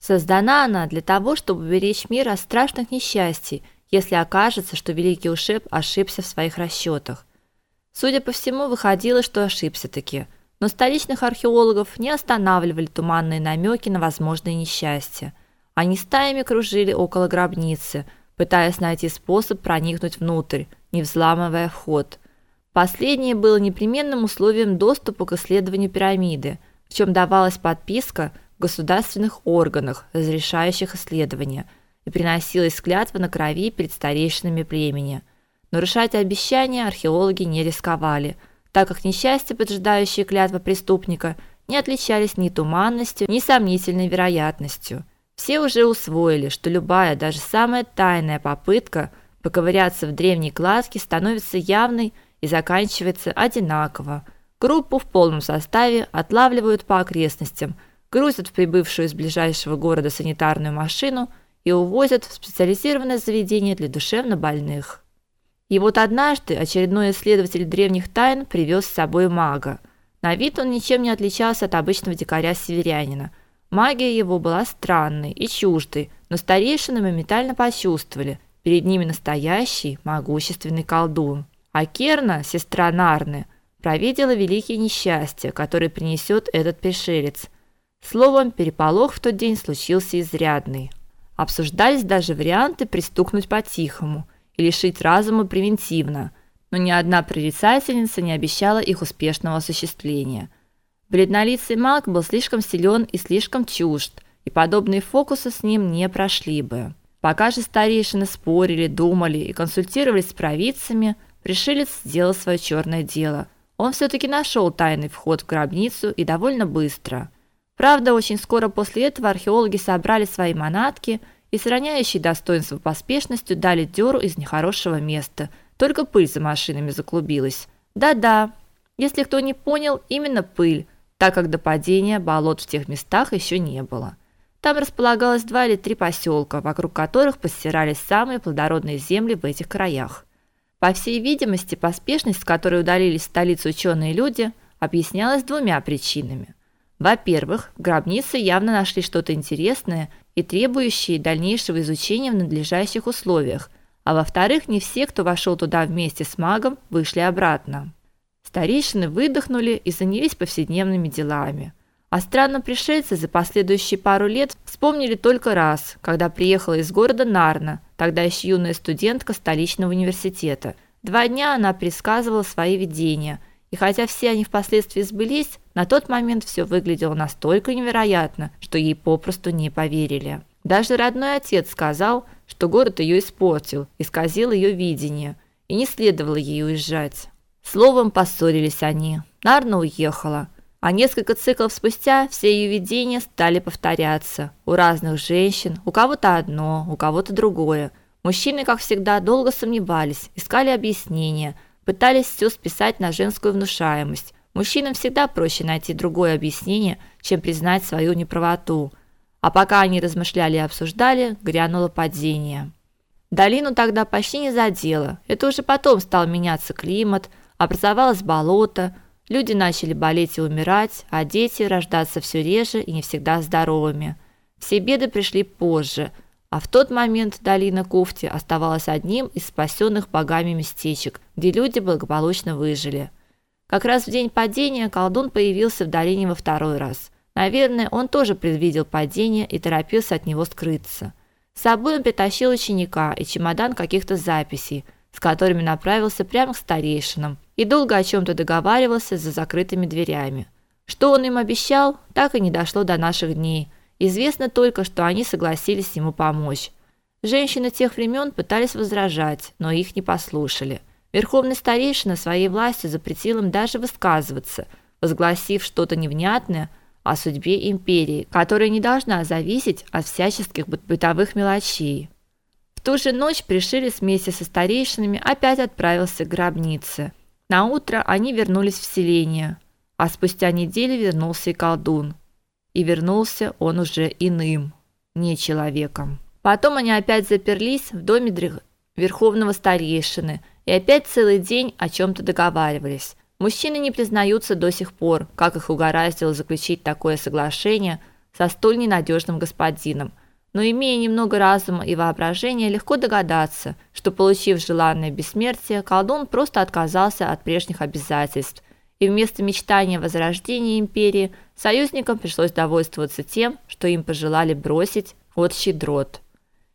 Создана она для того, чтобы беречь мир от страшных несчастий, если окажется, что великий Ушеп ошибся в своих расчетах. Судя по всему, выходило, что ошибся таки. Но столичных археологов не останавливали туманные намеки на возможные несчастья. Они стаями кружили около гробницы, пытаясь найти способ проникнуть внутрь, не взламывая вход. Последнее было непременным условием доступа к исследованию пирамиды, в чем давалась подписка государственных органах, разрешающих исследования, и приносилась клятва на крови перед старейшинами племени. Нарушать обещания археологи не рисковали, так как несчастья, поджидающие клятва преступника, не отличались ни туманностью, ни сомнительной вероятностью. Все уже усвоили, что любая, даже самая тайная попытка поковыряться в древней кладке становится явной и заканчивается одинаково. Группу в полном составе отлавливают по окрестностям, грузят в прибывшую из ближайшего города санитарную машину и увозят в специализированное заведение для душевнобольных. И вот однажды очередной исследователь древних тайн привез с собой мага. На вид он ничем не отличался от обычного дикаря-северянина. Магия его была странной и чуждой, но старейшины моментально почувствовали, перед ними настоящий могущественный колдун. А Керна, сестра Нарны, провидела великие несчастья, которые принесет этот пришелец. Словом, переполох в тот день случился изрядный. Обсуждались даже варианты пристукнуть по-тихому – и лишить разума превентивно, но ни одна прорицательница не обещала их успешного осуществления. Бледнолицый маг был слишком силен и слишком чужд, и подобные фокусы с ним не прошли бы. Пока же старейшины спорили, думали и консультировались с провидцами, пришелец сделал свое черное дело. Он все таки нашел тайный вход в гробницу и довольно быстро. Правда, очень скоро после этого археологи собрали свои манатки и с достоинство поспешностью дали дёру из нехорошего места. Только пыль за машинами заклубилась. Да-да. Если кто не понял, именно пыль, так как до падения болот в тех местах еще не было. Там располагалось два или три поселка, вокруг которых постирались самые плодородные земли в этих краях. По всей видимости, поспешность, с которой удалились в столицу ученые люди, объяснялась двумя причинами. Во-первых, в гробнице явно нашли что-то интересное и требующее дальнейшего изучения в надлежащих условиях, а во-вторых, не все, кто вошел туда вместе с магом, вышли обратно. Старейшины выдохнули и занялись повседневными делами. А странно пришельцы за последующие пару лет вспомнили только раз, когда приехала из города Нарна, тогда еще юная студентка столичного университета. Два дня она предсказывала свои видения – и хотя все они впоследствии сбылись, на тот момент все выглядело настолько невероятно, что ей попросту не поверили. Даже родной отец сказал, что город ее испортил, исказил ее видение, и не следовало ей уезжать. Словом, поссорились они. Нарна уехала, а несколько циклов спустя все ее видения стали повторяться. У разных женщин, у кого-то одно, у кого-то другое. Мужчины, как всегда, долго сомневались, искали объяснения – пытались все списать на женскую внушаемость. Мужчинам всегда проще найти другое объяснение, чем признать свою неправоту. А пока они размышляли и обсуждали, грянуло падение. Долину тогда почти не задело. Это уже потом стал меняться климат, образовалось болото, люди начали болеть и умирать, а дети рождаться все реже и не всегда здоровыми. Все беды пришли позже – а в тот момент долина Куфти оставалась одним из спасенных богами местечек, где люди благополучно выжили. Как раз в день падения колдун появился в долине во второй раз. Наверное, он тоже предвидел падение и торопился от него скрыться. С собой он притащил ученика и чемодан каких-то записей, с которыми направился прямо к старейшинам и долго о чем то договаривался за закрытыми дверями. Что он им обещал, так и не дошло до наших дней – Известно только, что они согласились ему помочь. Женщины тех времен пытались возражать, но их не послушали. Верховный старейшина своей властью запретил им даже высказываться, возгласив что-то невнятное о судьбе империи, которая не должна зависеть от всяческих бытовых мелочей. В ту же ночь пришелец вместе со старейшинами опять отправился к гробнице. На утро они вернулись в селение, а спустя неделю вернулся и колдун. И вернулся он уже иным, не человеком. Потом они опять заперлись в доме верховного старейшины и опять целый день о чем то договаривались. Мужчины не признаются до сих пор, как их угораздило заключить такое соглашение со столь ненадежным господином. Но имея немного разума и воображения, легко догадаться, что получив желанное бессмертие, колдун просто отказался от прежних обязательств, и вместо мечтания о возрождении империи союзникам пришлось довольствоваться тем, что им пожелали бросить отчий дрот.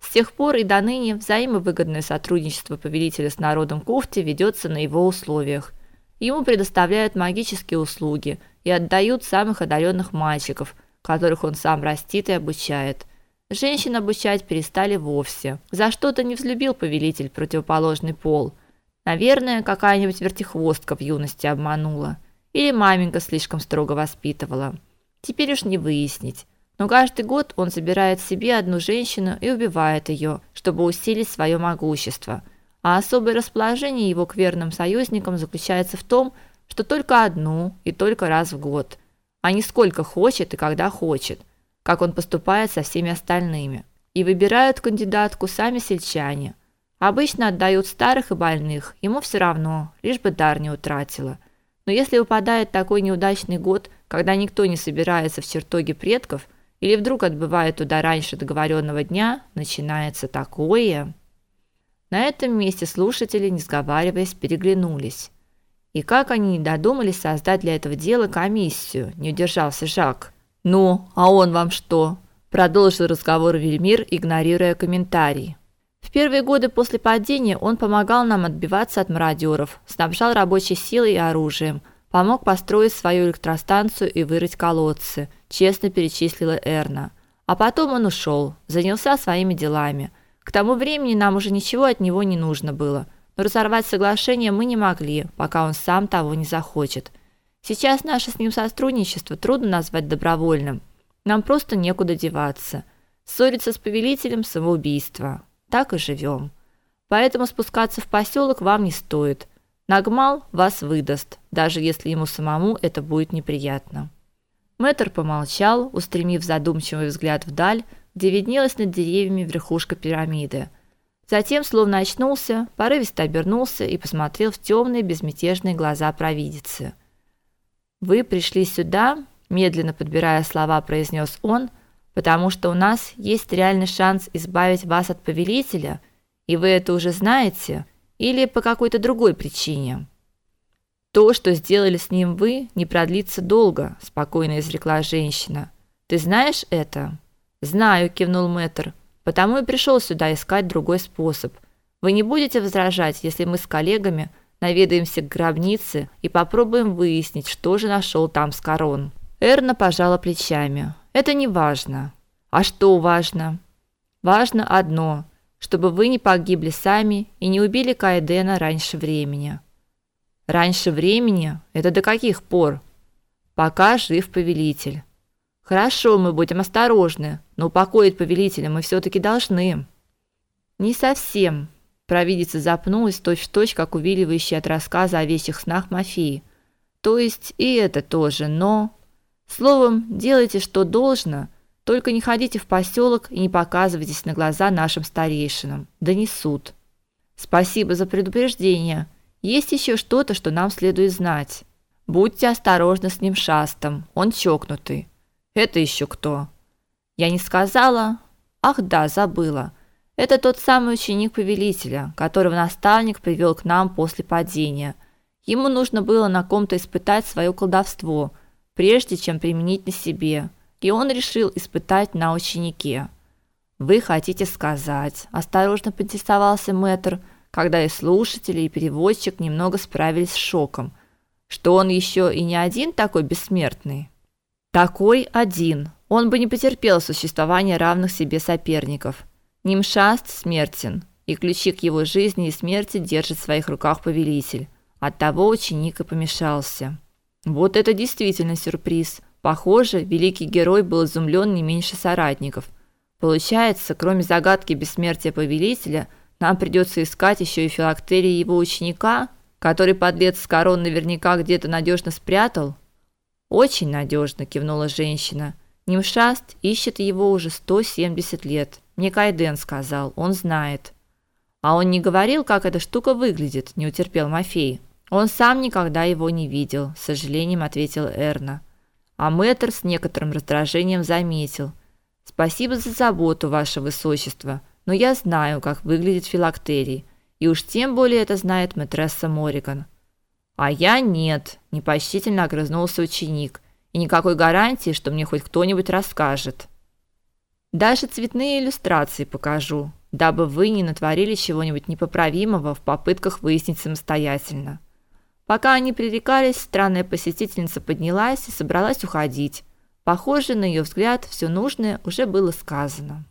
С тех пор и до ныне взаимовыгодное сотрудничество повелителя с народом Куфти ведется на его условиях. Ему предоставляют магические услуги и отдают самых одаренных мальчиков, которых он сам растит и обучает. Женщин обучать перестали вовсе. За что-то не взлюбил повелитель противоположный пол. Наверное, какая-нибудь вертихвостка в юности обманула. Или маменька слишком строго воспитывала. Теперь уж не выяснить. Но каждый год он забирает себе одну женщину и убивает ее, чтобы усилить свое могущество. А особое расположение его к верным союзникам заключается в том, что только одну и только раз в год, а не сколько хочет и когда хочет, как он поступает со всеми остальными. И выбирают кандидатку сами сельчане. Обычно отдают старых и больных, ему все равно, лишь бы дар не утратила. Но если выпадает такой неудачный год, когда никто не собирается в чертоге предков – или вдруг отбывает туда раньше договоренного дня, начинается такое. На этом месте слушатели, не сговариваясь, переглянулись. И как они не додумались создать для этого дела комиссию, не удержался Жак. «Ну, а он вам что?» – продолжил разговор Вельмир, игнорируя комментарий. В первые годы после падения он помогал нам отбиваться от мародеров, снабжал рабочей силой и оружием, помог построить свою электростанцию и вырыть колодцы – честно перечислила Эрна. А потом он ушел, занялся своими делами. К тому времени нам уже ничего от него не нужно было, но разорвать соглашение мы не могли, пока он сам того не захочет. Сейчас наше с ним сотрудничество трудно назвать добровольным. Нам просто некуда деваться. Ссориться с повелителем самоубийство. Так и живем. Поэтому спускаться в поселок вам не стоит. Нагмал вас выдаст, даже если ему самому это будет неприятно. Мэтр помолчал, устремив задумчивый взгляд вдаль, где виднелась над деревьями верхушка пирамиды. Затем, словно очнулся, порывисто обернулся и посмотрел в темные безмятежные глаза провидицы. Вы пришли сюда, медленно подбирая слова, произнес он, потому что у нас есть реальный шанс избавить вас от повелителя, и вы это уже знаете, или по какой-то другой причине. То, что сделали с ним вы, не продлится долго, спокойно изрекла женщина. Ты знаешь это? Знаю, кивнул Мэтр. Потому и пришел сюда искать другой способ. Вы не будете возражать, если мы с коллегами наведаемся к гробнице и попробуем выяснить, что же нашел там Скорон. Эрна пожала плечами. Это не важно. А что важно? Важно одно, чтобы вы не погибли сами и не убили Кайдена раньше времени. Раньше времени? Это до каких пор? Пока жив повелитель. Хорошо, мы будем осторожны, но упокоить повелителя мы все таки должны. Не совсем. Провидица запнулась точь-в-точь, как увиливающая от рассказа о вещих снах Мафии. То есть и это тоже, но словом, делайте что должно, только не ходите в поселок и не показывайтесь на глаза нашим старейшинам. Донесут. Спасибо за предупреждение. Есть еще что-то, что нам следует знать. Будьте осторожны с ним шастом, он чокнутый. Это еще кто? Я не сказала? Ах, да, забыла. Это тот самый ученик повелителя, которого наставник привел к нам после падения. Ему нужно было на ком-то испытать свое колдовство, прежде чем применить на себе, и он решил испытать на ученике. Вы хотите сказать? осторожно поинтересовался Мэтр когда и слушатели, и переводчик немного справились с шоком, что он еще и не один такой бессмертный. Такой один. Он бы не потерпел существования равных себе соперников. Нимшаст смертен, и ключи к его жизни и смерти держит в своих руках повелитель. Оттого ученик и помешался. Вот это действительно сюрприз. Похоже, великий герой был изумлен не меньше соратников. Получается, кроме загадки бессмертия повелителя – нам придется искать еще и филактерии его ученика, который подлец с корон наверняка где-то надежно спрятал. Очень надежно, кивнула женщина. Нимшаст ищет его уже 170 лет. Мне Кайден сказал, он знает. А он не говорил, как эта штука выглядит, не утерпел Мафей. Он сам никогда его не видел, с сожалением ответил Эрна. А мэтр с некоторым раздражением заметил: "Спасибо за заботу, ваше высочество, но я знаю, как выглядит филактерий, и уж тем более это знает мэтресса Мориган". "А я нет", непочтительно огрызнулся ученик. "И никакой гарантии, что мне хоть кто-нибудь расскажет". Даже цветные иллюстрации покажу, дабы вы не натворили чего-нибудь непоправимого в попытках выяснить самостоятельно. Пока они пререкались, странная посетительница поднялась и собралась уходить. Похоже, на ее взгляд, все нужное уже было сказано.